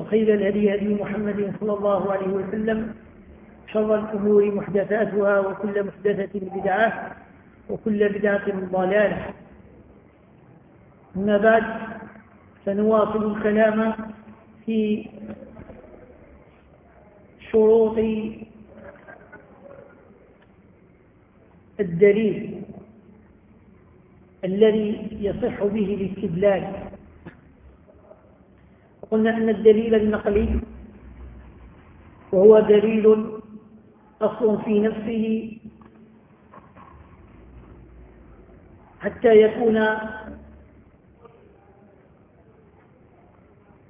وخير الهدي هدي محمد صلى الله عليه وسلم شر الأمور محدثاتها وكل محدثة بدعة وكل بدعة ضلالة. أما بعد سنواصل الكلام في شروط الدليل الذي يصح به الاستدلال. قلنا أن الدليل النقلي وهو دليل أصل في نفسه حتى يكون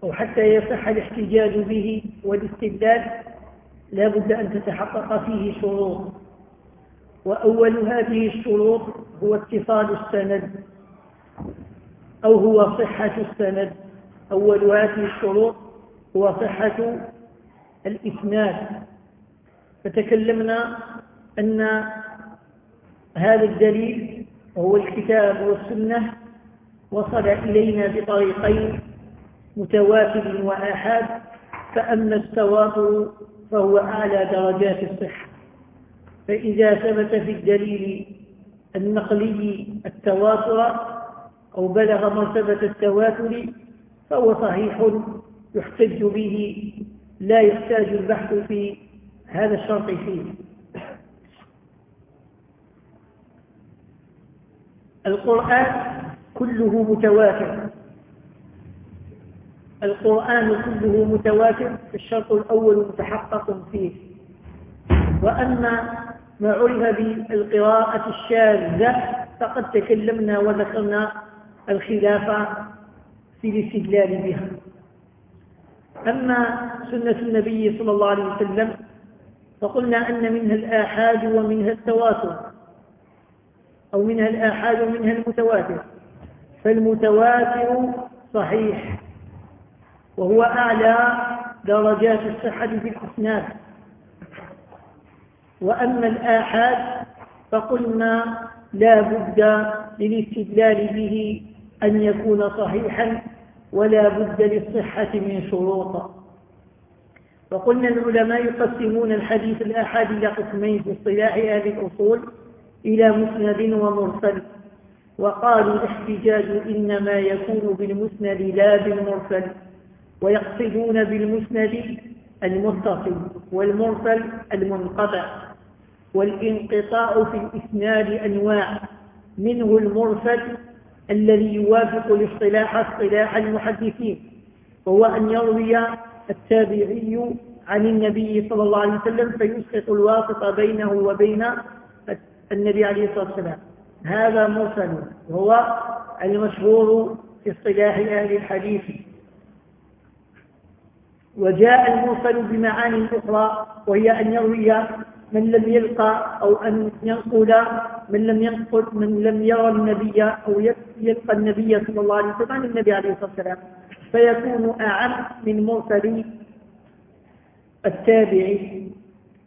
أو حتى يصح الاحتجاج به والاستدلال لا بد أن تتحقق فيه شروط. وأول هذه الشروط هو اتصال السند أو هو صحة السند. أول هذه الشروط هو صحة الإسناد. فتكلمنا أن هذا الدليل وهو الكتاب والسنة وصل إلينا بطريقين متواتر وآحاد فأما التواتر فهو أعلى درجات الصحة. فإذا ثبت في الدليل النقلي التواتر أو بلغ مرتبة التواتر فهو صحيح يحتج به لا يحتاج البحث في هذا الشرط فيه. القرآن كله متواتر. القرآن كله متواتر الشرط الأول متحقق فيه. وأما ما عرف بالقراءة الشاذة فقد تكلمنا وذكرنا الخلاف في الاستدلال بها. أما سنة النبي صلى الله عليه وسلم فقلنا أن منها الآحاد ومنها التواتر أو منها الآحاد ومنها المتواتر. فالمتواتر صحيح وهو أعلى درجات الصحة في الأسناد. وأما الآحاد فقلنا لا بد للاستدلال به أن يكون صحيحا ولا بد للصحة من شروط. وقلنا العلماء يقسمون الحديث الآحاد إلى قسمين في اصطلاح أهل الأصول إلى مسند ومرسل. وقالوا الاحتجاج إنما يكون بالمسند لا بالمرسل ويقصدون بالمسند المتصل والمرسل المنقطع والانقطاع في الإسناد أنواع منه المرسل الذي يوافق الاصطلاح اصطلاح المحدثين وهو أن يروي التابعي عن النبي صلى الله عليه وسلم فيسقط الواسطة بينه وبين النبي عليه الصلاة والسلام. هذا مرسل وهو المشهور في اصطلاح أهل الحديث. وجاء المرسل بمعاني أخرى وهي أن يروي من لم يلقى أو أن ينقل من لم ينقل من لم يرى النبي أو يلقى النبي صلى الله عليه وسلم عن النبي عليه الصلاة والسلام فيكون أعم من مرسل التابعي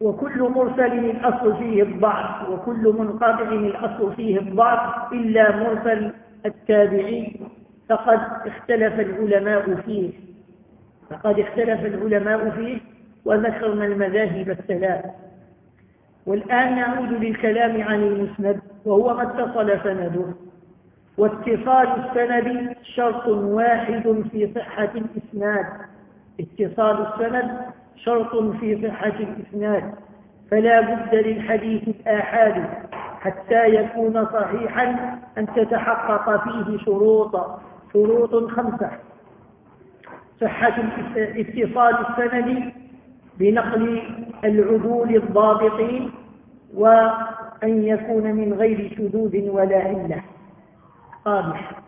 وكل مرسل الأصل فيه الضعف وكل منقطع الأصل فيه الضعف إلا مرسل التابعي فقد اختلف العلماء فيه. فقد اختلف العلماء فيه وذكرنا المذاهب الثلاث. والآن نعود للكلام عن المسند وهو ما اتصل سنده. واتصال السند شرط واحد في صحة الإسناد. اتصال السند شرط في صحة الإسناد. فلا بد للحديث الآحاد حتى يكون صحيحا أن تتحقق فيه شروط شروط خمسة. صحة اتصال السند بنقل العدول الضابطين وأن يكون من غير شذوذ ولا علة قادح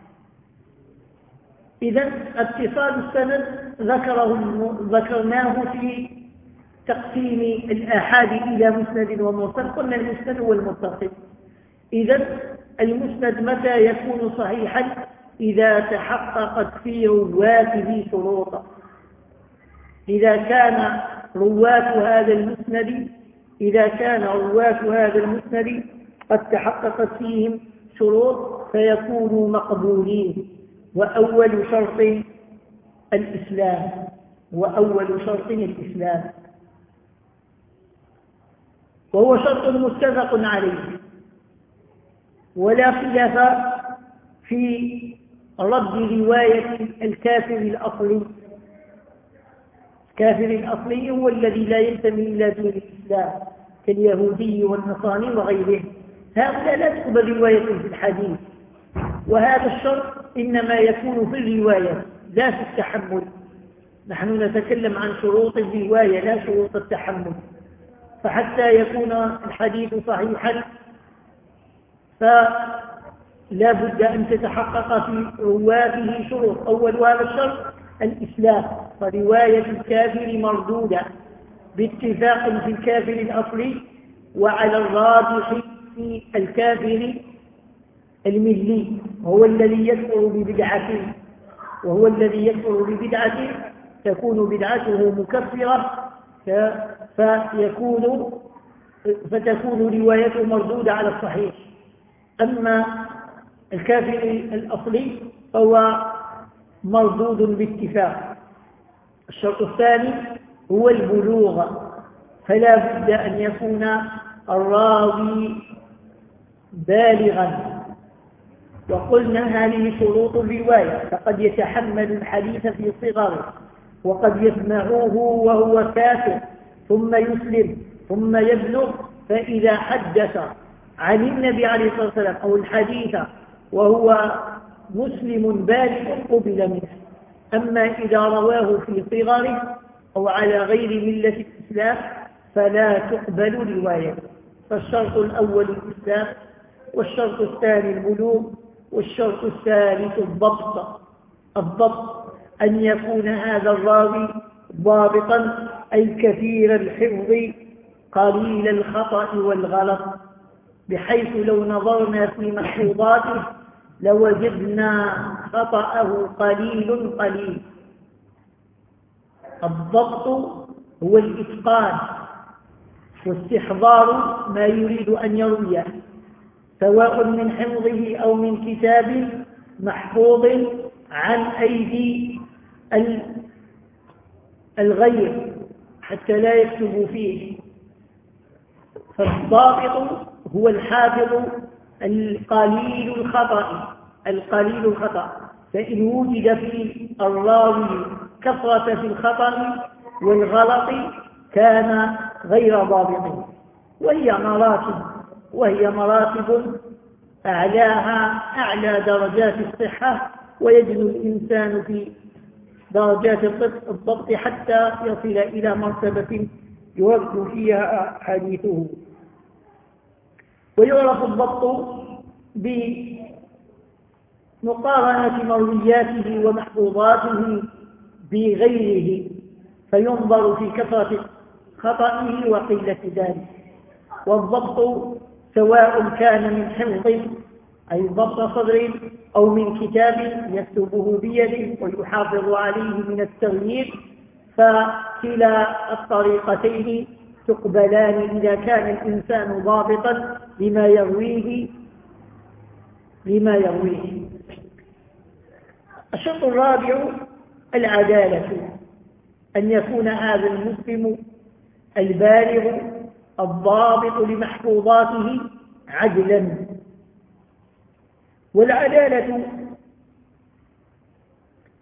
إذا اتصال السند ذكره ذكرناه في تقسيم الآحاد إلى مسند ومرسل قلنا المسند هو المتصل إذا المسند متى يكون صحيحا؟ إذا تحققت في رواته شروطا إذا كان رواة هذا المسند إذا كان رواة هذا المسند قد تحققت فيهم شروط فيكونوا مقبولين. وأول شرط الإسلام وأول شرط الإسلام. وهو شرط متفق عليه. ولا خلاف في رد رواية الكافر الأصلي الكافر الأصلي هو الذي لا ينتمي إلى دين الإسلام كاليهودي والنصراني وغيره. هؤلاء لا تقبل رواية في الحديث. وهذا الشرط إنما يكون في الرواية لا في التحمل. نحن نتكلم عن شروط الرواية لا شروط التحمل. فحتى يكون الحديث صحيحا فلا بد أن تتحقق في رواته شروط. أول هذا الشرط الإسلام فرواية الكافر مردودة باتفاق في الكافر الأصلي وعلى الراجح في الكافر الملي هو الذي يكفر ببدعته وهو الذي يكفر ببدعته تكون بدعته مكفرة فيكون فتكون روايته مردودة على الصحيح. أما الكافر الأصلي فهو مردود باتفاق. الشرط الثاني هو البلوغ. فلا بد أن يكون الراوي بالغا. وقلنا هذه شروط الرواية. فقد يتحمل الحديث في صغره. وقد يسمعوه وهو كافر. ثم يسلم. ثم يبلغ. فإذا حدث. عن النبي عليه الصلاة والسلام أو الحديث. وهو مسلم بالغ قبل منه. أما إذا رواه في صغره أو على غير ملة الإسلام فلا تقبل روايته فالشرط الأول الإسلام والشرط الثاني البلوغ والشرط الثالث الضبط. الضبط أن يكون هذا الراوي ضابطا أي كثير الحفظ قليل الخطأ والغلط. بحيث لو نظرنا في محفوظاته لوجدنا خطأه قليل قليل. الضبط هو الإتقان واستحضار ما يريد أن يرويه سواء من حفظه أو من كتاب محفوظ عن أيدي الغير حتى لا يكتب فيه. فالضابط هو الحافظ القليل الخطأ القليل الخطأ. فإن وجد في الراوي كثرة في الخطأ والغلط كان غير ضابط. وهي مراتب وهي مراتب أعلاها أعلى درجات الصحة ويجد الإنسان في درجات الضبط حتى يصل إلى مرتبة يرد فيها حديثه. ويعرف الضبط بمقارنة مروياته ومحفوظاته بغيره فينظر في كثرة خطئه وقلة ذلك. والضبط سواء كان من حفظ أي ضبط صدر أو من كتاب يكتبه بيده ويحافظ عليه من التغيير فكلا الطريقتين تقبلان إذا كان الإنسان ضابطا لما يرويه لما يرويه. الشرط الرابع العدالة أن يكون هذا المسلم البالغ الضابط لمحفوظاته عدلا. والعدالة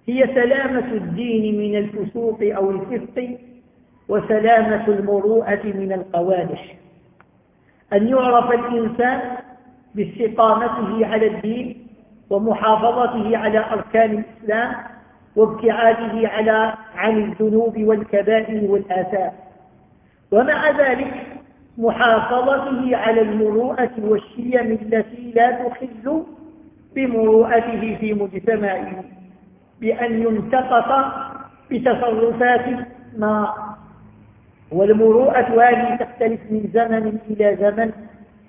هي سلامة الدين من الفسوق أو الفسق وسلامة المروءة من القوادح. أن يعرف الإنسان باستقامته على الدين ومحافظته على أركان الإسلام وابتعاده على عن الذنوب والكبائر والآثام ومع ذلك محافظته على المروءة والشيم التي لا تخل بمروءته في مجتمعه بأن ينتقص بتصرفات ما والمروءة هذه تختلف من زمن إلى زمن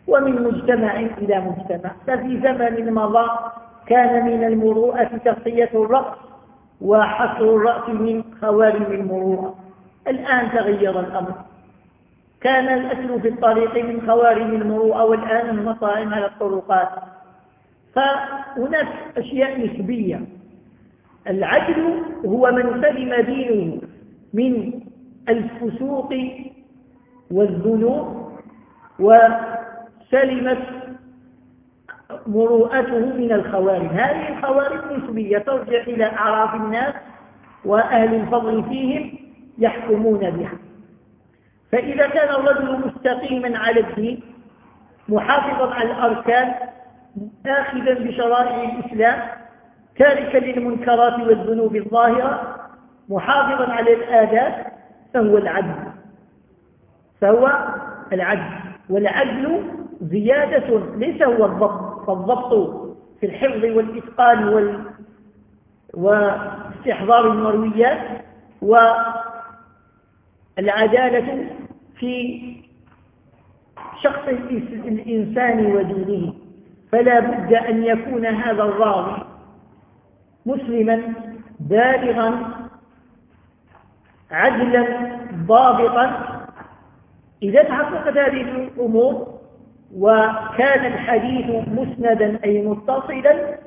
ومن مجتمع إلى مجتمع. ففي زمن مضى كان من المروءة تغطية الرأس وحصر الرأس من خوارم المروءة. الآن تغير الأمر. كان الأكل في الطريق من خوارم المروءة والآن المطاعم على الطرقات. فهناك أشياء نسبية. العدل هو من سلم دينه من الفسوق والذنوب وسلمت مروءته من الخوارج. هذه الخوارج نسبية ترجع إلى أعراف الناس وأهل الفضل فيهم يحكمون بها. فإذا كان الرجل مستقيما على الدين محافظا على الأركان آخذا بشرائع الإسلام تاركا للمنكرات والذنوب الظاهرة محافظا على الآداب فهو العدل فهو العدل. والعدل زيادة ليس هو الضبط. فالضبط في الحفظ والإتقان وال... واستحضار المرويات والعدالة في شخص الإنسان ودينه فلا بد أن يكون هذا الراوي مسلما بالغا عدلا ضابطا. إذا تحققت هذه الأمور وكان الحديث مسندا أي متصلا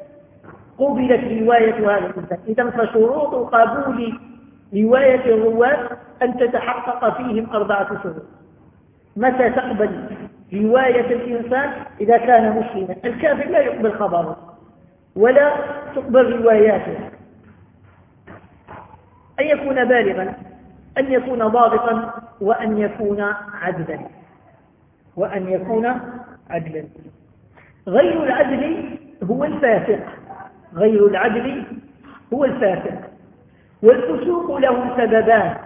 قبلت رواية هذا الإنسان. إذا فشروط قبول رواية الرواة أن تتحقق فيهم أربعة شروط. متى تقبل رواية الإنسان؟ إذا كان مسلما. الكافر لا يقبل خبره ولا تقبل رواياته. أن يكون بالغا. أن يكون ضابطا وأن يكون عدلا. وأن يكون عدلا. غير العدل هو الفاسق. غير العدل هو الفاسق. والفسوق له سببان.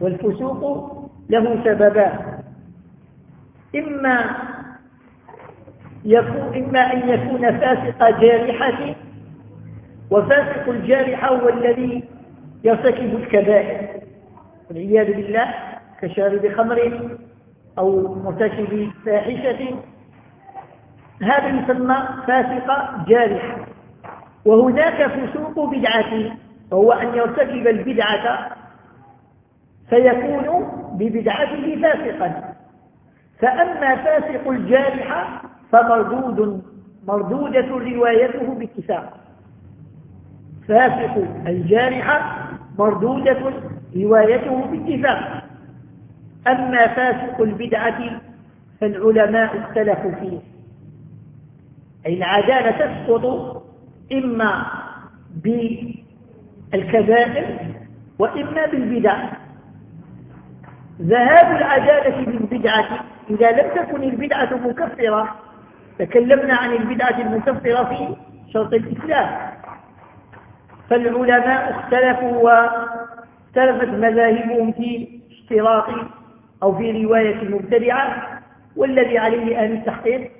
والفسوق له سببان. إما يكون إما أن يكون فاسق جارحة وفاسق الجارحة هو الذي يرتكب الكبائر. والعياذ بالله كشارب خمر أو مرتكب فاحشة هذا يسمى فاسق جارحة وهناك فسوق بدعة وهو أن يرتكب البدعة فيكون ببدعته فاسقا. فأما فاسق الجارحة فمردود مردودة روايته باتفاق. فاسق الجارحة مردودة روايته باتفاق أما فاسق البدعة فالعلماء اختلفوا فيه. أي العدالة تسقط إما بالكبائر وإما بالبدع. ذهاب العدالة بالبدعة إذا لم تكن البدعة مكفرة تكلمنا عن البدعة المكفرة في شرط الإسلام. فالعلماء اختلفوا واختلفت مذاهبهم في اشتراط أو في رواية المبتدعة والذي عليه أهل التحقيق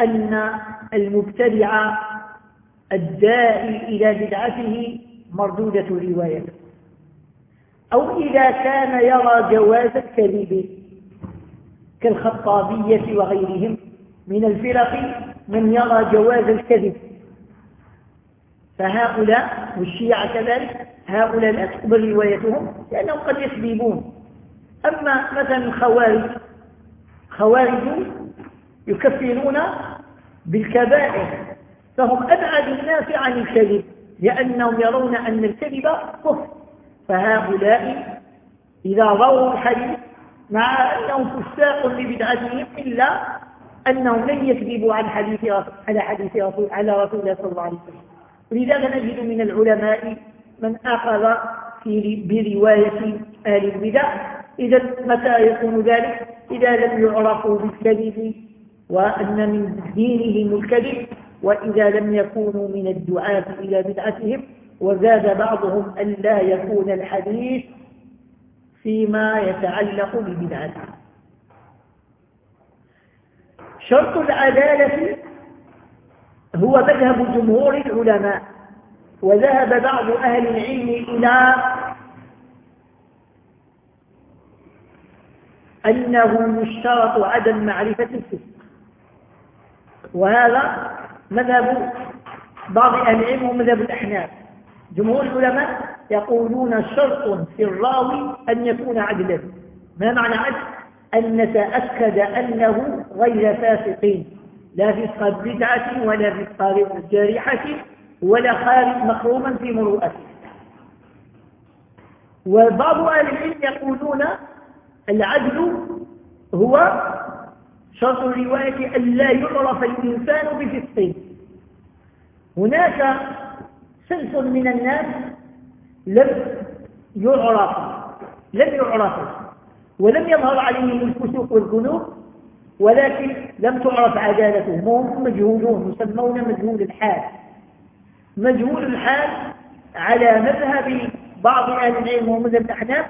أن المبتدع الداعي إلى بدعته مردودة روايته أو إذا كان يرى جواز الكذب كالخطابية وغيرهم من الفرق من يرى جواز الكذب. فهؤلاء والشيعة كذلك هؤلاء لا تقبل روايتهم لأنهم قد يكذبون أما مثلا الخوارج خوارج يكفرون بالكبائر فهم أبعد الناس عن الكذب لأنهم يرون أن الكذب كفر. فهؤلاء إذا رووا الحديث مع أنهم فساق لبدعتهم إلا أنهم لن يكذبوا عن حديث على حديث رسول على رسول الله صلى الله عليه وسلم. ولذلك نجد من العلماء من أخذ في برواية أهل البدع. إذا متى يكون ذلك؟ إذا لم يعرفوا بالكذب وأن من دينهم الكذب وإذا لم يكونوا من الدعاة إلى بدعتهم. وزاد بعضهم أن لا يكون الحديث فيما يتعلق ببدعته. شرط العدالة هو مذهب جمهور العلماء وذهب بعض أهل العلم إلى أنه يشترط عدم معرفة الفسق وهذا مذهب بعض أهل العلم ومذهب الأحناف. جمهور العلماء يقولون شرط في الراوي أن يكون عدلا. ما معنى عدل؟ أن نتأكد أنه غير فاسقين. لا فسق بدعة ولا فسق جارحة ولا خارج مخروما في مروءته وبعض أهل العلم يقولون العدل هو شرط الرواية أن لا يعرف الإنسان بفسقه هناك صنف من الناس لم يعرف لم يعرف ولم يظهر عليهم الفسوق والذنوب. ولكن لم تعرف عدالتهم هم مجهولون يسمون مجهول الحال. مجهول الحال على مذهب بعض أهل العلم ومذهب الأحناف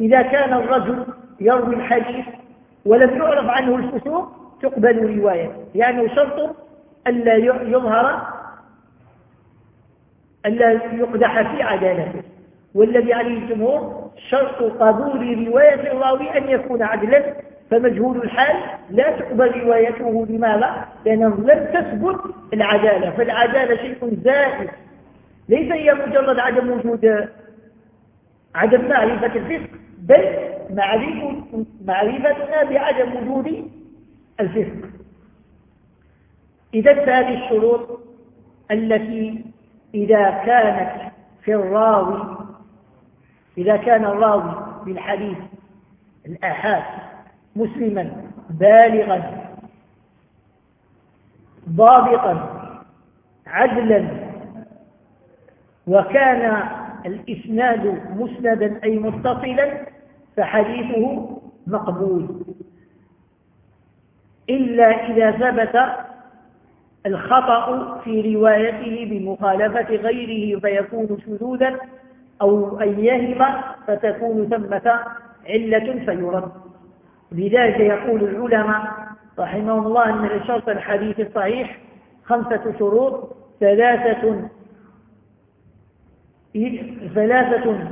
إذا كان الرجل يروي الحديث ولم يعرف عنه الفسوق تقبل روايته يعني شرط ألا يظهر ألا يقدح في عدالته. والذي عليه الجمهور شرط قبول رواية الراوي أن يكون عدلا فمجهول الحال لا تقبل روايته. لماذا؟ لأنه لم تثبت العدالة. فالعدالة شيء زائد. ليس هي مجرد عدم وجود عدم معرفة الفسق بل معرفتنا بعدم وجود الفسق. إذا هذه الشروط التي إذا كانت في الراوي إذا كان الراوي بالحديث الآحاد مسلما بالغا ضابطا عدلا. وكان الإسناد مسندا أي متصلا فحديثه مقبول. إلا إذا ثبت الخطأ في روايته بمخالفة غيره فيكون شذوذا أو أن يهم فتكون ثمة علة فيرد. لذلك يقول العلماء رحمهم الله أن لشرط الحديث الصحيح خمسة شروط ثلاثة ثلاثة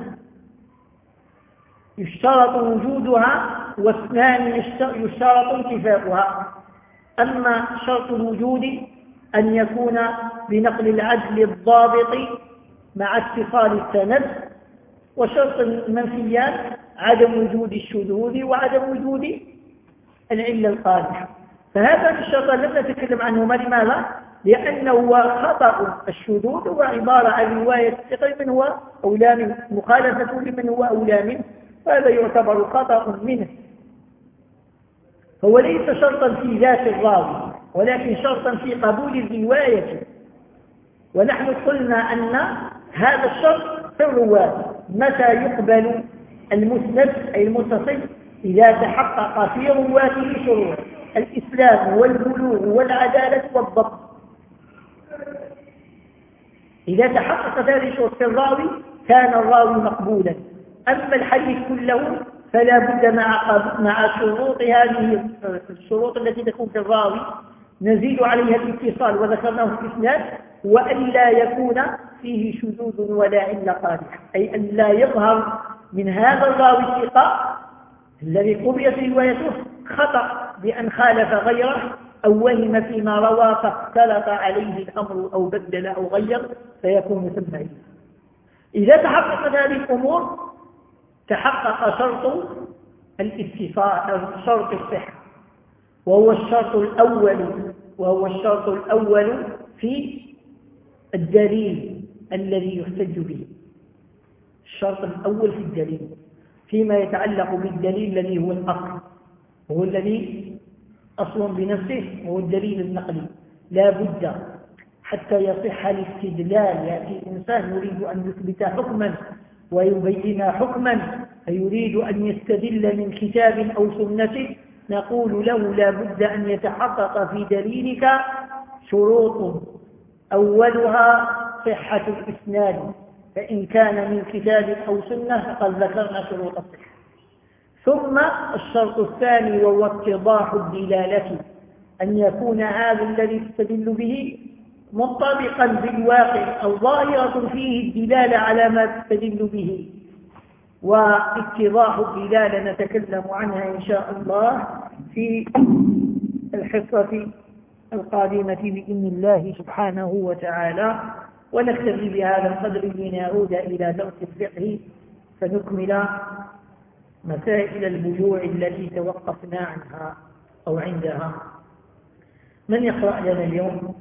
يشترط وجودها واثنان يشترط انتفاؤها. أما شرط الوجود أن يكون بنقل العدل الضابط مع اتصال السند وشرط المنفيات عدم وجود الشذوذ وعدم وجود العلة القادحة. فهذا الشرط لم نتكلم عنهما لماذا؟ لأنه خطأ الشذوذ هو عبارة عن رواية الثقة من هو أولى منه مخالفة لمن هو أولى منه وهذا يعتبر خطأ منه. هو ليس شرطا في ذات الراوي ولكن شرطا في قبول الرواية. ونحن قلنا أن هذا الشرط في الرواة متى يقبل المسند أي المتصل إذا تحقق في رواته شروط الإسلام والبلوغ والعدالة والضبط. إذا تحققت هذه الشروط في الراوي كان الراوي مقبولا. أما الحديث كله فلا بد مع مع شروط هذه الشروط التي تكون في الراوي. نزيد عليها الاتصال وذكرناه في الإسناد وأن لا يكون فيه شذوذ ولا علة قادحة. أي أن لا يظهر من هذا الراوي الثقة الذي قبلت روايته خطأ بأن خالف غيره أو وهم فيما روى فاختلط عليه الأمر أو بدل أو غير فيكون ثم إذا تحققت هذه الأمور تحقق شرط الاتصال شرط الصحة. وهو الشرط الأول وهو الشرط الأول في الدليل الذي يحتج به. الشرط الأول في الدليل فيما يتعلق بالدليل الذي هو الأصل هو الذي أصل بنفسه وهو الدليل النقلي. لا بد حتى يصح الاستدلال يأتي إنسان يريد أن يثبت حكما ويبين حكما فيريد أن يستدل من كتاب أو سنة. نقول له لا بد أن يتحقق في دليلك شروط أولها صحة الإسناد. فإن كان من كتاب أو سنة فقد ذكرنا شروط الصحة. ثم الشرط الثاني وهو اتضاح الدلالة أن يكون هذا الذي تستدل به منطبقا بالواقع أو ظاهرة فيه الدلالة على ما تستدل به. واتضاح الدلالة نتكلم عنها إن شاء الله في الحصة القادمة بإذن الله سبحانه وتعالى. ونكتفي بهذا القدر لنعود إلى درس الفقه فنكمل مسائل البيوع التي توقفنا عنها أو عندها. من يقرأ لنا اليوم؟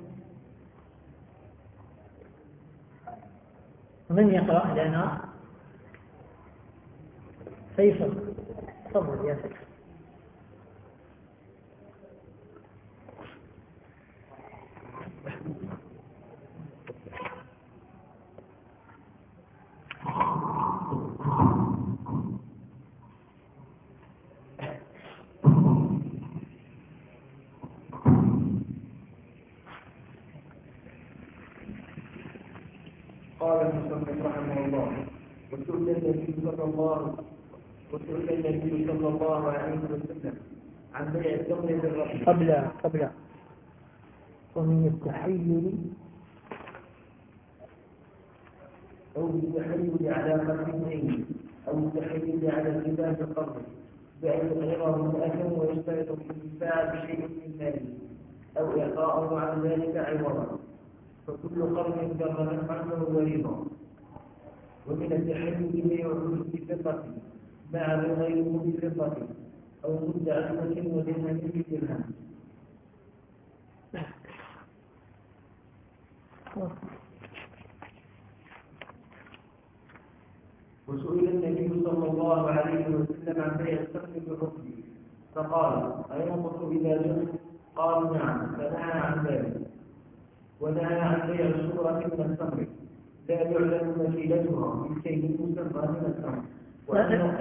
من يقرأ لنا؟ فيصل. تفضل يا فيصل قال المصنف رحمه الله وسئل النبي صلى الله وسئل النبي صلى الله عليه وسلم. عن بيع الثمن بالرحم قبل قبل. ومن التحيل. أو التحيل على قدمين أو التحيل على الكتاب القرن بأن يغيره مؤثر ويشترط في الدفاع بشيء من ماله أو إعطاءه عن ذلك عوضا. فكل قرن جر نفعا فهو رضا ومن التحيل بيع بفضة مع غير بفضة أو مد عزمة ودهن بدرهم وسئل النبي صلى الله عليه وسلم عن بيع السقف بالركب فقال أينقص جئت قالوا نعم فنهى عن ذلك. ونهى عن بيع الصورة من التمر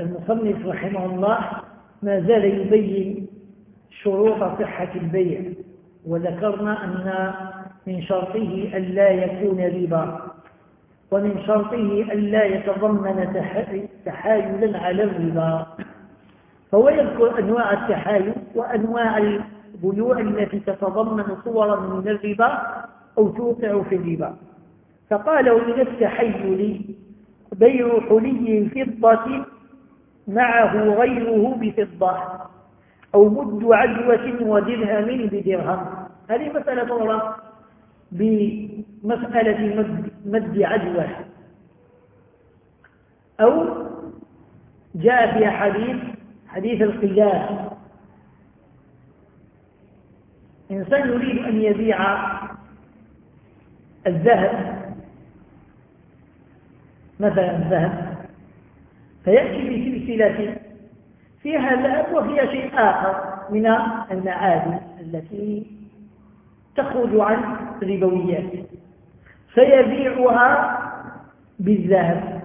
المصنف رحمه الله ما زال يبين شروط صحة البيع وذكرنا أن من شرطه ألا يكون ربا ومن شرطه ألا يتضمن تحايلا على الربا. فهو يذكر أنواع التحايل وأنواع البيوع التي تتضمن صورا من الربا أو توقع في الربا. فقال ومن التحيل بيع حلي فضة معه غيره بفضة أو مد عجوة ودرهم بدرهم. هذه مسألة أخرى بمسألة مد, مد عجوة أو جاء في حديث حديث القياس. إنسان يريد أن يبيع الذهب مثلا الذهب. فيأتي بسلسلة فيها ذهب وفيها شيء آخر من المعادن التي تخرج عن ربويات. فيبيعها بالذهب.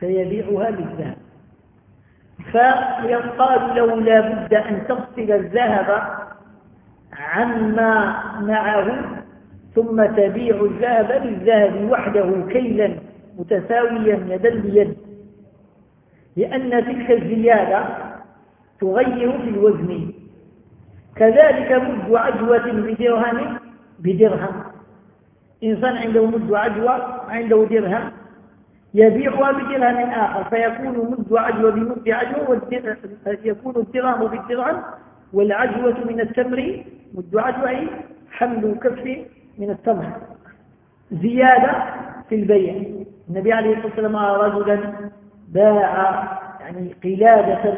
فيبيعها بالذهب. فيقال له لا بد أن تفصل الذهب عما معه ثم تبيع الذهب بالذهب وحده كيلا. متساويا يدا بيد لأن تلك الزيادة تغير في الوزن. كذلك مد عجوة بدرهم بدرهم. إنسان عنده مد عجوة عنده درهم يبيعها بدرهم آخر فيكون مد عجوة بمد عجوة يكون الدرهم بالدرهم والعجوة من التمر مد عجوة حمل كف من التمر. زيادة في البيع. النبي عليه الصلاة والسلام رجلا باع يعني قلادة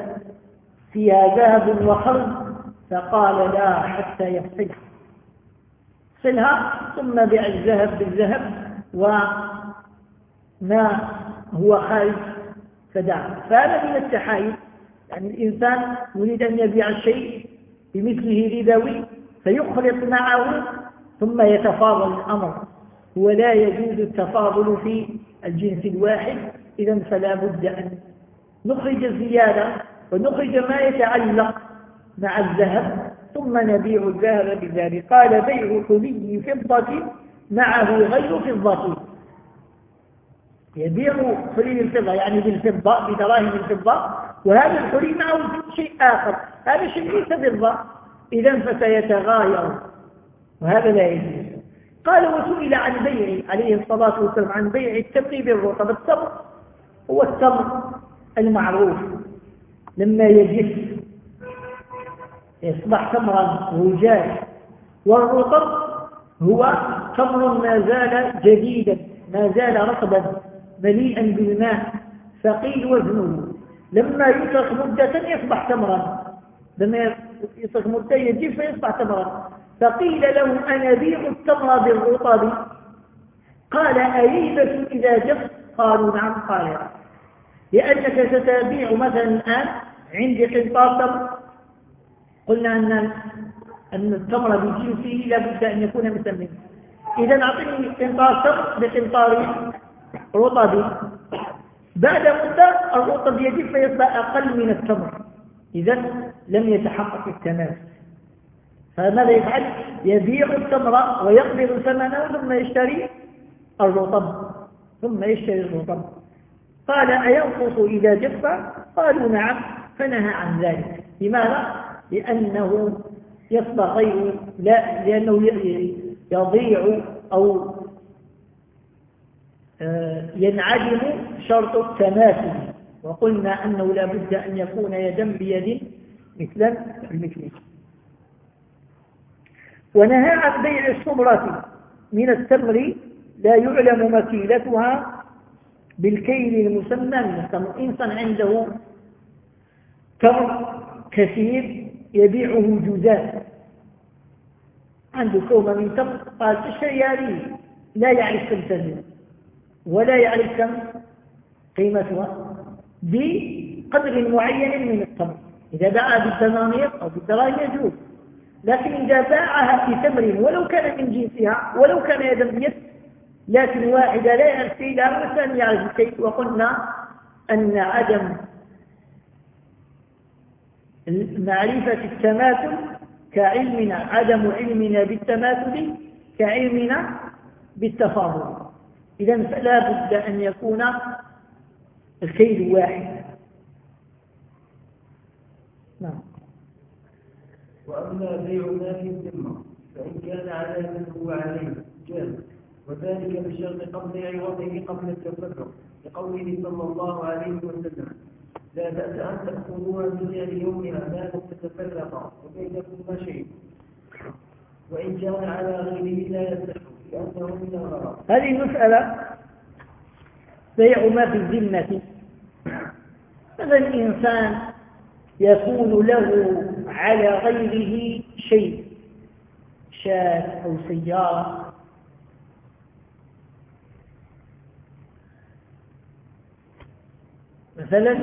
فيها ذهب وخرج فقال لا حتى يفصلها. صلها ثم بيع الذهب بالذهب وما هو خارج فدع فهذا من التحايل. يعني الإنسان يريد أن يبيع الشيء بمثله ربوي فيخلط معه ثم يتفاضل الأمر. ولا يجوز التفاضل في الجنس الواحد إذا فلا بد أن نخرج الزيادة ونخرج ما يتعلق مع الذهب ثم نبيع الذهب بذلك. قال بيع حلي فضة معه غير فضة. يبيع حلي الفضة يعني بالفضة بدراهم الفضة. وهذا الحلي معه شيء آخر. هذا الشيء ليس فضة. إذا فسيتغاير. وهذا لا يجوز. قال وسئل عن بيع عليه الصلاة والسلام عن بيع التمر بالرطب التمر هو التمر المعروف لما يجف يصبح تمرا وجاج. والرطب هو تمر ما زال جديدا ما زال رطبا مليئا بالماء ثقيل وزنه. لما يترك مدة يصبح تمرا لما يترك مدة يجف فيصبح تمرا. فقيل له أنا بيع التمر بالرطب؟ قال أريبة إذا جف قالوا نعم. قال لأنك ستبيع مثلا الآن عندي قنطار تمر. قلنا أن أن التمر بجنسه لابد أن يكون مسمى إذا أعطني قنطار تمر بقنطار رطب. بعد مدة الرطب يجب فيصبح أقل من التمر. إذا لم يتحقق التنافس فماذا يفعل؟ يبيع التمر ويقبض ثمنه ثم يشتري الرطب ثم يشتري الرطب. قال أينقص إذا جف قالوا نعم فنهى عن ذلك. لماذا؟ لأنه غير لا لأنه يضيع أو آه، ينعدم شرط التماثل. وقلنا أنه لا بد أن يكون يدا بيد مثلا بمثله. ونهى عن بيع الصبرة من التمر لا يعلم مكيلتها بالكيل المسمى من التمر إنسان عنده تمر كثير يبيعه جزاء. عنده كومة من تمر قال تشتري هذه لا يعرف كم تزن ولا يعرف كم قيمتها بقدر معين من التمر إذا باع بالدنانير أو بالدراهم يجوز. لكن إذا باعها في تمر ولو كان من جنسها ولو كان يدا بيد لكن واحدة لا يعرف كيلها والثاني يعرف الكيل وقلنا أن عدم معرفة التماثل كعلمنا عدم علمنا بالتماثل كعلمنا بالتفاضل. إذا فلا بد أن يكون الكيل واحد. نعم. وأما بيع ما في الذمة فإن كان على من هو عليه جاز وذلك بشرط قبل عوضه قبل التفرق لقوله صلى الله عليه وسلم لا بأس أن تأخذوها من يومها ما لم تتفرقا وبينكما شيء؟ وإن كان على غيره لا يصح لأنه من الغرض. هذه المسألة بيع ما في الذمة. هذا الإنسان يكون له على غيره شيء شاة أو سيارة. مثلا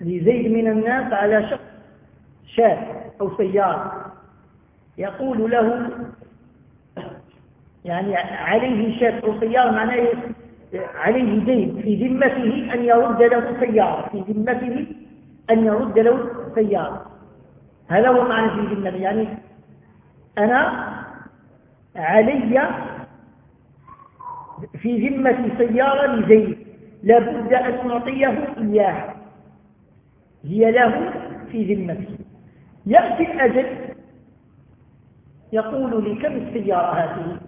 لزيد من الناس على شخص شاة أو سيارة يقول له يعني عليه شاة أو سيارة معناه عليه دين في ذمته أن يرد له سيارة في ذمته أن يرد له سيارة. هذا هو معنى في ذمته يعني أنا علي في ذمة سيارة لزيد. لابد أن نعطيه إياها. هي له في ذمته يأتي الأجل يقول لي كم السيارة هذه.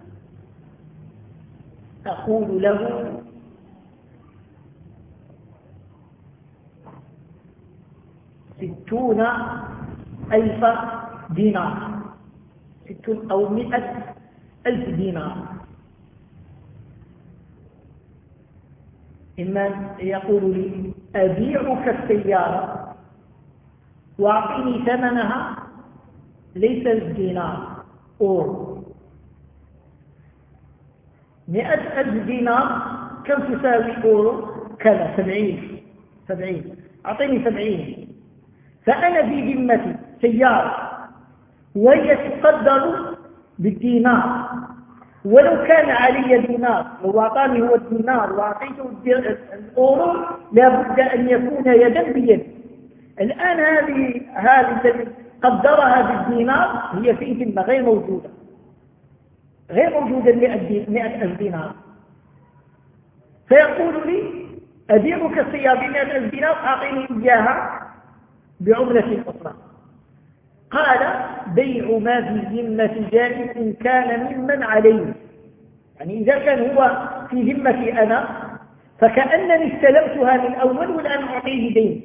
أقول له ستون ألف دينار. ستون أو مئة ألف دينار. إما يقول لي أبيعك السيارة واعطيني ثمنها ليس الدينار. أورو مئة ألف دينار كم تساوي؟ أورو كذا سبعين. سبعين. أعطيني سبعين. فأنا في ذمتي سيارة وهي تقدر بالدينار ولو كان علي دينار لو أعطاني هو الدينار وأعطيته الأورو لابد أن يكون يدا بيد الآن هذه هذه التي قدرها بالدينار هي في ذمة غير موجودة. غير موجودة 100 ألف دينار. فيقول لي أبيعك السيارة بمئة ألف دينار أعطيني إياها بعملة أخرى. قال بيع ما في ذمة جائز إن كان ممن عليه. يعني إذا كان هو في ذمتي أنا فكأنني استلمتها من أول والآن أعطيه دين.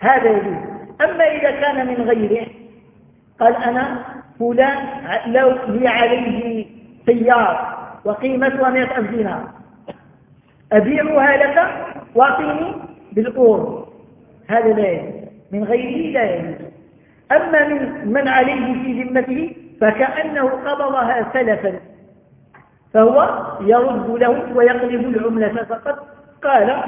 هذا يجوز. أما إذا كان من غيره قال أنا فلان لو لي عليه سيارة وقيمتها مئة ألف دينار. أبيعها لك وأعطيني بالأور هذا لا يجوز. من غيره لا يجوز. أما من من عليه في ذمته فكأنه قبضها سلفا فهو يرد له ويقلب العملة فقد قال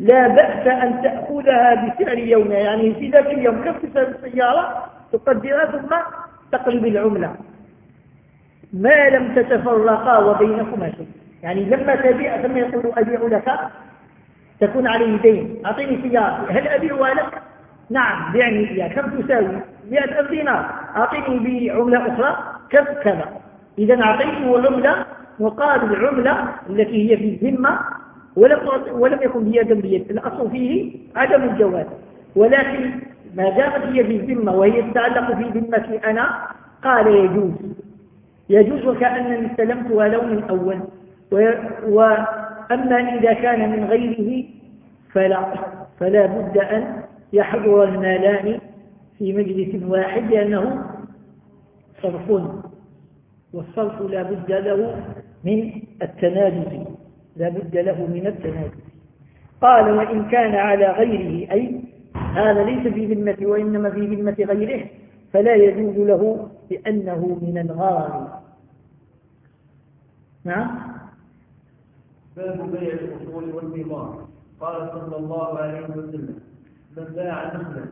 لا بأس أن تأخذها بسعر يوم. يعني في ذاك اليوم كم تساوي السيارة تقدرها ثم تقلب العملة. ما لم تتفرقا وبينكما شيء. يعني لما تبيع ثم يقول أبيع لك؟ تكون عليه دين. أعطيني سيارة هل أبيعها لك؟ نعم بعني إياه كم تساوي؟ مئة ألف دينار. أعطيني بعملة أخرى كم كذا. إذا أعطيته عملة مقابل العملة التي هي في الذمة ولم ولم يكن بيدا بيد الأصل فيه عدم الجواز. ولكن ما دامت هي في الذمة وهي تتعلق في ذمتي أنا قال يجوز. يجوز وكأنني استلمتها له من أول وأما إذا كان من غيره فلا فلا بد أن يحضر المالان في مجلس واحد لأنه صرف والصرف لا بد له من التنادي لا بد له من التنادي قال وإن كان على غيره أي هذا ليس في ذمة وإنما في ذمة غيره فلا يجوز له لأنه من الغار. نعم. باب بيع الأصول والثمار قال صلى الله عليه وسلم من باع نخلا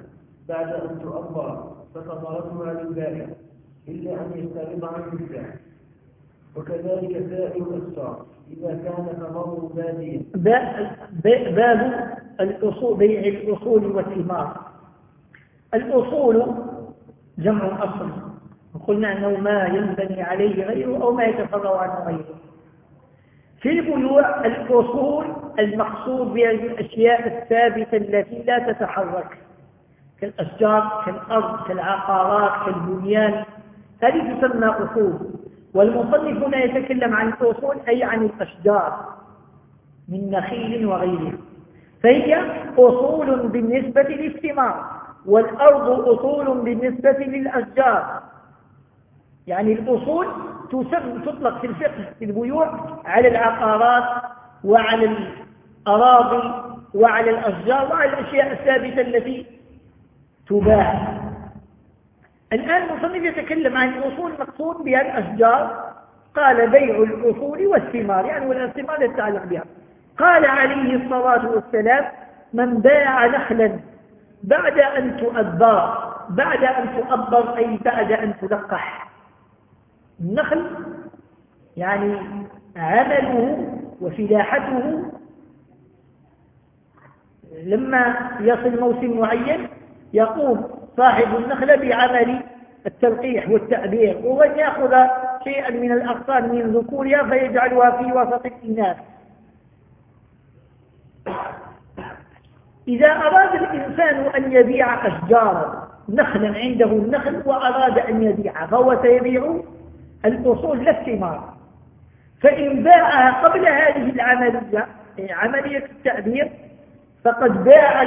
بعد أن تؤمر فثمرتها للبائع إلا أن يستعرض عن البائع وكذلك سائر الأسفار إذا كان ثمره باديا باب الأصول بيع الأصول والثمار الأصول جمع أصل. وقلنا أنه ما ينبني عليه غيره أو ما يتفرع عنه غيره. في البيوع الأصول المقصود بهذه الأشياء الثابتة التي لا تتحرك. كالأشجار كالأرض كالعقارات كالبنيان. هذه تسمى أصول. والمصنف هنا يتكلم عن الأصول أي عن الأشجار من نخيل وغيرها. فهي أصول بالنسبة للثمار والأرض أصول بالنسبة للأشجار. يعني الأصول تطلق في الفقه في البيوع على العقارات وعلى الأراضي وعلى الأشجار وعلى الأشياء الثابتة التي تباع. الآن المصنف يتكلم عن الأصول مقصود بها الأشجار. قال بيع الأصول والثمار يعني والثمار يتعلق بها. قال عليه الصلاة والسلام من باع نخلا بعد أن تؤبر بعد أن تؤبر أي بعد أن تلقح. النخل يعني عمله وفلاحته. لما يصل موسم معين يقوم صاحب النخلة بعمل التلقيح والتأبير ومن يأخذ شيئا من الأغصان من ذكورها فيجعلها في وسط الإناث. إذا أراد الإنسان أن يبيع أشجارا نخلا عنده النخل وأراد أن يبيع فهو سيبيع الأصول لا الثمار فإن باعها قبل هذه العملية عملية التأبير فقد باع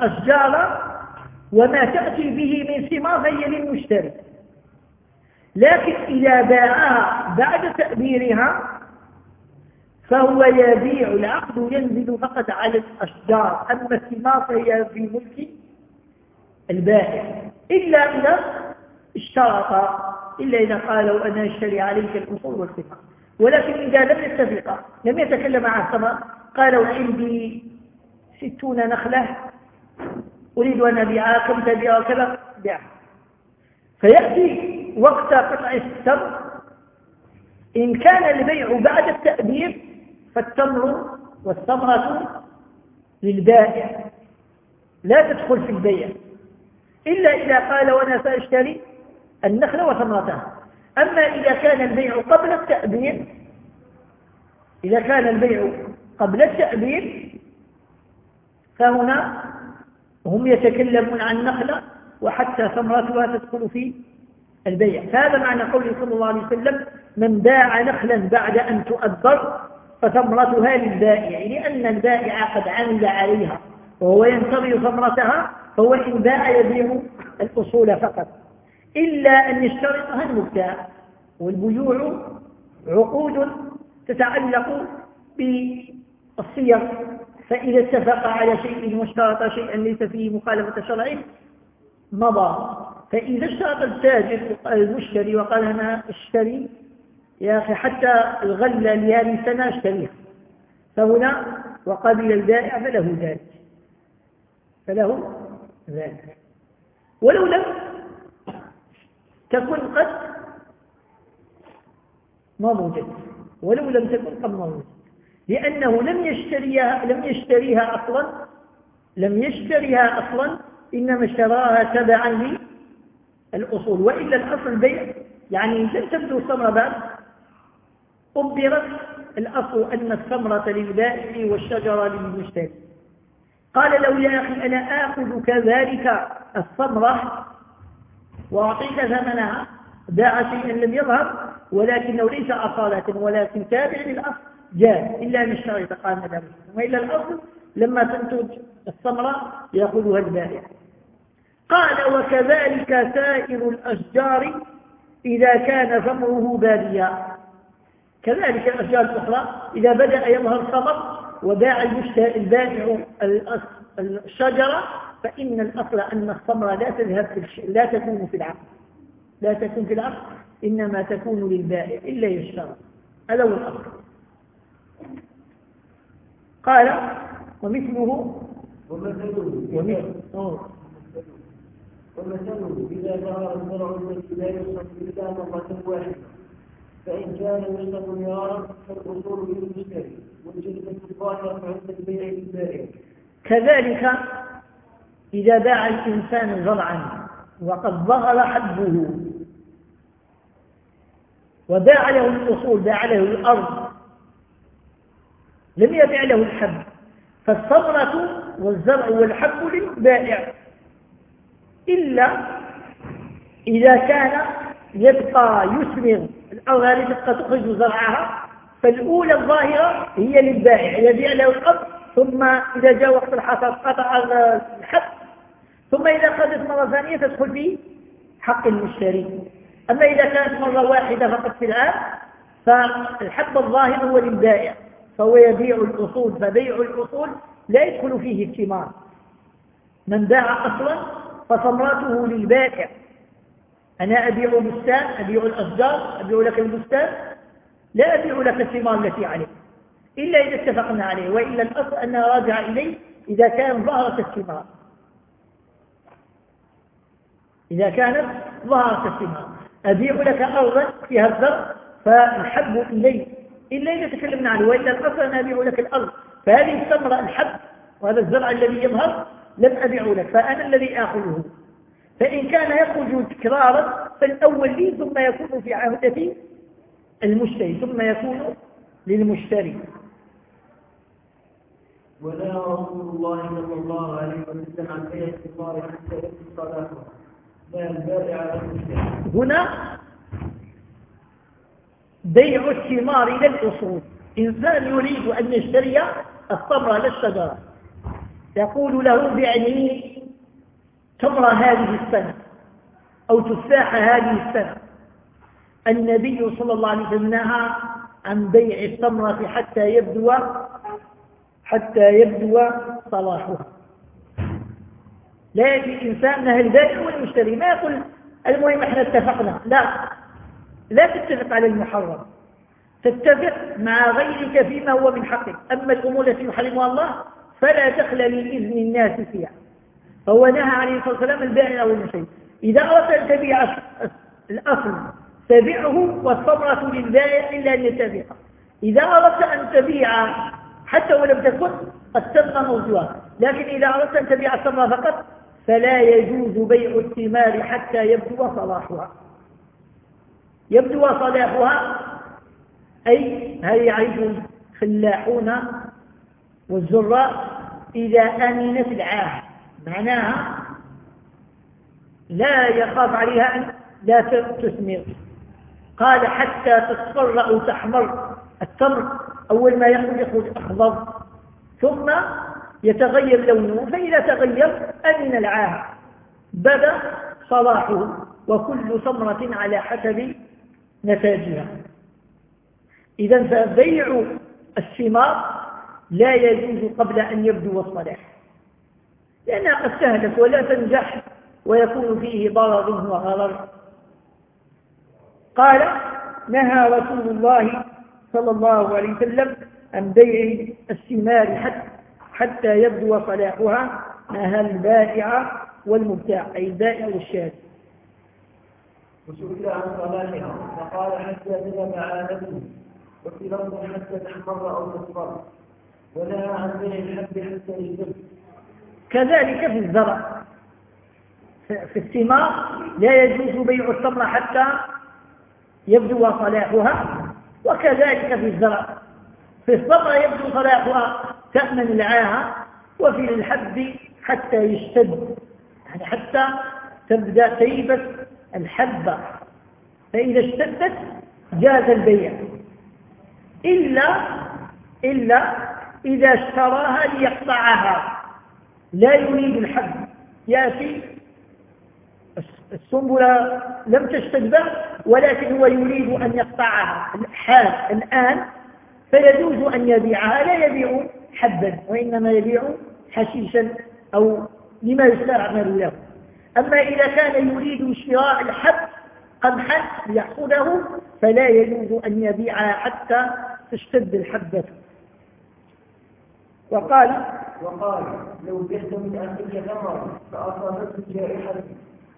الأشجار وما تأتي به من ثمار فهي للمشتري لكن إذا باعها بعد تأبيرها فهو يبيع العقد ينزل فقط على الأشجار. أما الثمار فهي في ملك البائع. إلا إذا اشترط إلا إذا قالوا أنا أشتري عليك الأصول والثمار ولكن إذا لم يتفقا لم يتكلم مع الثمر قالوا عندي ستون نخلة أريد أن أبيعها كم تبيعها كذا بيعها فيأتي وقت قطع التمر إن كان البيع بعد التأبير فالتمر والثمرة للبائع. لا تدخل في البيع. إلا إذا قال وأنا سأشتري النخل وثمرتها. أما إذا كان البيع قبل التأبير إذا كان البيع قبل التأبير فهنا هم يتكلمون عن نخلة وحتى ثمرتها تدخل في البيع. هذا معنى قوله صلى الله عليه وسلم من باع نخلا بعد أن تؤبر فثمرتها للبائع. لأن البائع قد عمل عليها وهو ينتظر ثمرتها فهو إن باع يبيع الأصول فقط. إلا أن يشترطها المبتاع. والبيوع عقود تتعلق بالصيغ. فإذا اتفق على شيء واشترط شيئا ليس فيه مخالفة شرعه مضى. فإذا اشترط التاجر المشتري وقال أنا أشتري يا أخي حتى الغلة لهذه السنة أشتريها. فهنا وقبل البائع فله ذلك. فله ذلك. ولو لم تكن قد نضجت ولو لم تكن قد نضجت لأنه لم يشتريها لم يشتريها أصلا لم يشتريها أصلا إنما اشتراها تبعا للأصول. وإلا الأصل البيع يعني لم تبدو الثمرة بعد أبرت الأصل أن الثمرة للبائع والشجرة للمشتري. قال له يا أخي أنا آخذ كذلك الثمرة وأعطيك ثمنها باع شيئا لم يظهر ولكنه ليس أصالة ولكن تابع للأصل جاز إلا أن الشرع قال ذلك وإلا الأصل لما تنتج الثمرة يأخذها البائع قال وكذلك سائر الأشجار إذا كان ثمره باديا. كذلك الأشجار الأخرى إذا بدأ يظهر ثمر وباع البائع الشجرة فإن الأصل أن الثمرة لا تذهب في لا تكون في العقد لا تكون في العقد إنما تكون للبائع إلا يشترى هذا هو الأصل قال ومثله ومثله ومثله إذا ظهر الزرع الذي لا يصف إلا مرة واحدة فإن كان يشتق ميارا فالأصول للمشتري والجلدة الظاهرة عند البيع للبائع كذلك إذا باع الإنسان زرعا وقد ظهر حبه وباع له الأصول باع له الأرض لم يبع له الحب فالثمرة والزرع والحب للبائع. إلا إذا كان يبقى يثمر هذه تبقى تخرج زرعها فالأولى الظاهرة هي للبائع يبيع له الأرض ثم إذا جاء وقت الحصاد قطع الحب ثم إذا أخذت مرة ثانية تدخل في حق المشتري. أما إذا كانت مرة واحدة فقط في العام فالحب الظاهر هو للبائع فهو يبيع الأصول فبيع الأصول لا يدخل فيه الثمار. من باع أصلا فثمرته للبائع أنا أبيع بستان أبيع الأشجار أبيع لك البستان لا أبيع لك الثمار التي عليه إلا إذا اتفقنا عليه وإلا الأصل أنها راجع إليه إذا كان ظهرت الثمار. إذا كانت ظهرت الثمار أبيع لك أرضا فيها الزرع فالحب إلي. إلا إذا تكلمنا عنه وإلا الأصل أنا أبيع لك الأرض. فهذه الثمرة الحب وهذا الزرع الذي يظهر لم أبيع لك فأنا الذي آخذه. فإن كان يخرج تكرارا فالأول لي ثم يكون في عهدة المشتري ثم يكون للمشتري. ولا رسول الله صلى الله عليه وسلم عن بيع الثمار حتى يأتي الصلاة هنا بيع الثمار إلى الأصول. إنسان يريد أن يشتري الثمر للشجرة يقول له بعني تمر هذه السنة أو تفاح هذه السنة. النبي صلى الله عليه وسلم نهى عن بيع التمرة حتى يبدو حتى يبدو صلاحها. لا يأتي الإنسان نهى البائع والمشتري ما يقول المهم إحنا اتفقنا. لا. لا تتفق على المحرم. تتفق مع غيرك فيما هو من حقك. أما الأمور التي يحرمها الله فلا دخل لإذن الناس فيها. فهو نهى عليه الصلاة والسلام البائع أو المشتري. إذا أردت أن تبيع الأصل تبعه والثمرة للبائع إلا أن يتبع إذا أردت أن تبيع حتى ولم تكن قد تم موضوعها لكن إذا أردت أن تبيع الثمرة فقط فلا يجوز بيع الثمار حتى يبدو صلاحها. يبدو صلاحها؟ أي هل يعرف الفلاحون والزراء إذا أمنت العاه معناها لا يخاف عليها أن لا تثمر. قال حتى تصفر أو تحمر التمر أول ما يخرج يخرج أخضر ثم يتغير لونه فإذا تغير أمن العاه بدا صلاحه وكل ثمرة على حسب نتاجها. إذا فبيع الثمار لا يجوز قبل أن يبدو الصلاح لأنها قد سهلت ولا تنجح ويكون فيه ضرر وغرر. قال نهى رسول الله صلى الله عليه وسلم عن بيع الثمار حتى, حتى يبدو صلاحها نهى البائع والمبتاع أي البائع والشاري وسئل عن صلاحها فقال حتى تذهب عادته وفي لفظ حتى تحمر أو تصفر ونهى عن بيع الحب حتى يجب. كذلك في الزرع. في الثمار لا يجوز بيع الثمرة حتى يبدو صلاحها وكذلك في الزرع. في الثمرة يبدو صلاحها. تأمن العاهة وفي الحب حتى يشتد. يعني حتى تبدأ تيبس الحبة. فإذا اشتدت جاز البيع. إلا إلا إذا اشتراها ليقطعها. لا يريد الحب يأتي السنبلة لم تشتد ولكن هو يريد أن يقطعها. الحال الآن فيجوز أن يبيعها. لا يبيع حبا وإنما يبيع حشيشا أو لما يستعمل له أما إذا كان يريد شراء الحب قمحا ليأخذه فلا يجوز أن يبيعها حتى تشتد الحبة. وقال وقال لو بعت من أخيك ثمرا فأصابته جائحة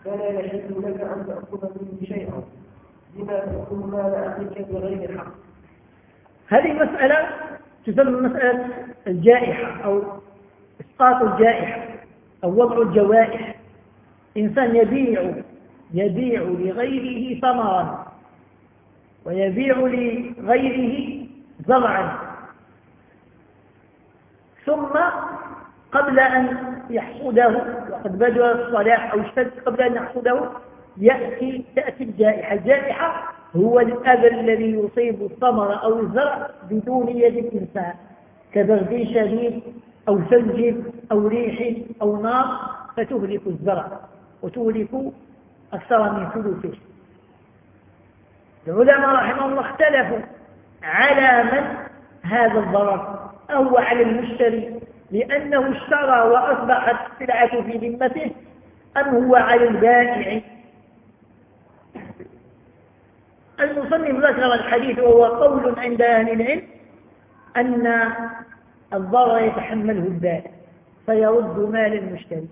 فلا يحل لك أن تأخذ منه شيئا. لما تأخذ مال أخيك بغير حق؟ هذه مسألة تسمى مسألة الجائحة أو إسقاط الجائحة أو وضع الجوائح. إنسان يبيع يبيع لغيره ثمرا ويبيع لغيره زرعا. ثم قبل أن يحصده وقد بدأ الصلاح أو اشتد قبل أن يحصده يأتي تأتي الجائحة. الجائحة هو الأذى الذي يصيب الثمر أو الزرع بدون يد الإنسان كبرد شديد أو ثلج أو ريح أو نار فتهلك الزرع وتهلك أكثر من ثلثه. العلماء رحمه الله اختلفوا على من هذا الضرر أو على المشتري لأنه اشترى وأصبحت السلعة في ذمته أم هو على البائع؟ المصنف ذكر الحديث وهو قول عند أهل العلم أن الضرر يتحمله البائع فيرد مال المشتري.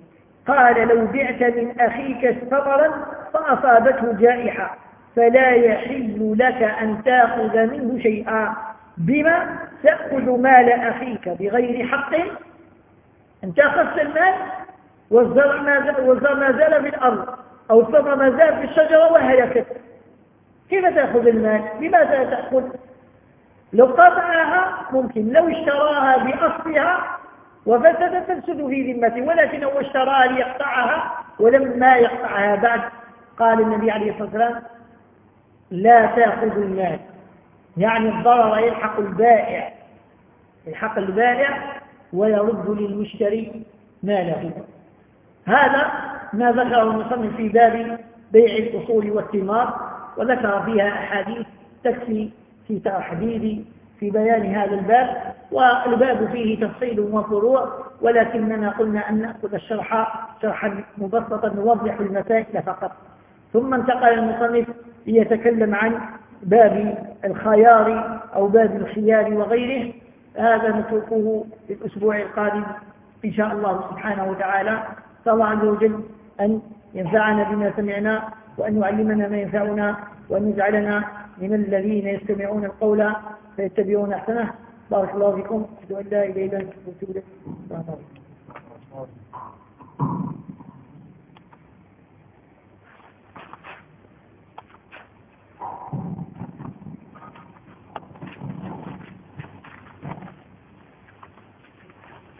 قال لو بعت من أخيك ثمرا فأصابته جائحة فلا يحل لك أن تأخذ منه شيئا بما تأخذ مال أخيك بغير حق أنت أخذت المال والزرع ما زال, والزرع ما زال في الأرض أو الثمر ما زال في الشجرة وهلكت. كيف تأخذ المال؟ لماذا تأخذ؟ لو قطعها ممكن. لو اشتراها بأصلها وفسدت تفسد في ذمته ولكن هو اشتراها ليقطعها ولما يقطعها بعد قال النبي عليه الصلاة والسلام لا تأخذ المال. يعني الضرر يلحق البائع يلحق البائع ويرد للمشتري ماله. هذا ما ذكره المصنف في باب بيع الأصول والثمار. وذكر فيها أحاديث تكفي في تحديد في بيان هذا الباب والباب فيه تفصيل وفروع ولكننا قلنا أن نأخذ الشرح شرحا مبسطا نوضح المسائل فقط. ثم انتقل المصنف ليتكلم عن باب الخيار أو باب الخيار وغيره. هذا نتركه في الأسبوع القادم إن شاء الله سبحانه وتعالى. صلى الله عز وجل أن ينفعنا بما سمعنا وأن يعلمنا ما ينفعنا وأن يجعلنا من الذين يستمعون القول فيتبعون أحسنه. بارك الله فيكم. أشهد أن لا إله إلا أنت. أستغفرك